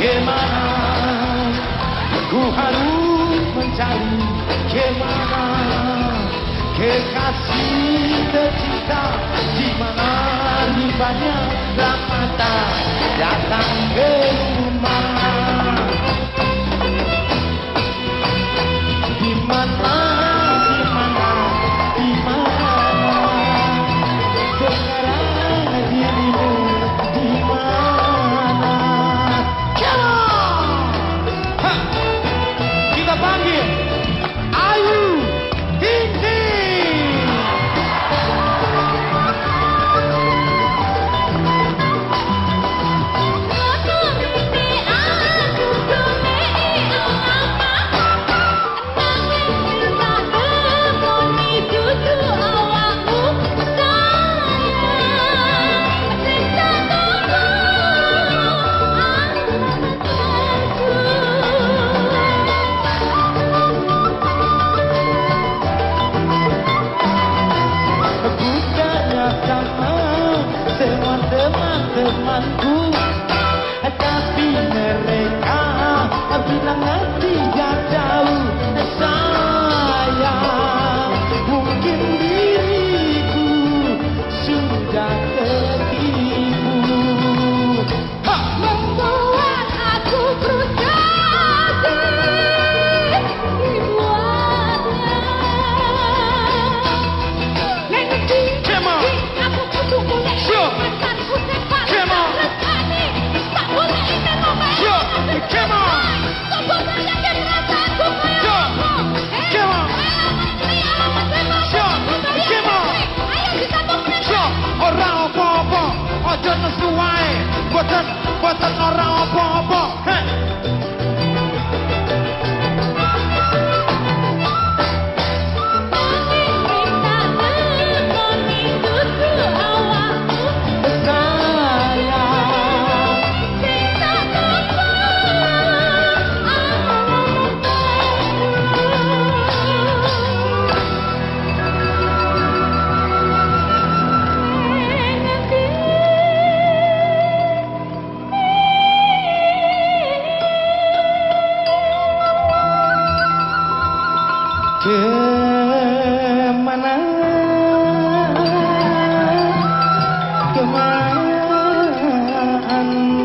kemana Ku harus mencari kemana Kekasih tercinta di mana di banyak dapatan datang ke rumah. temanku. Tapi mereka bilang Ojo nesu wae Boten, boten apa-apa. Thank.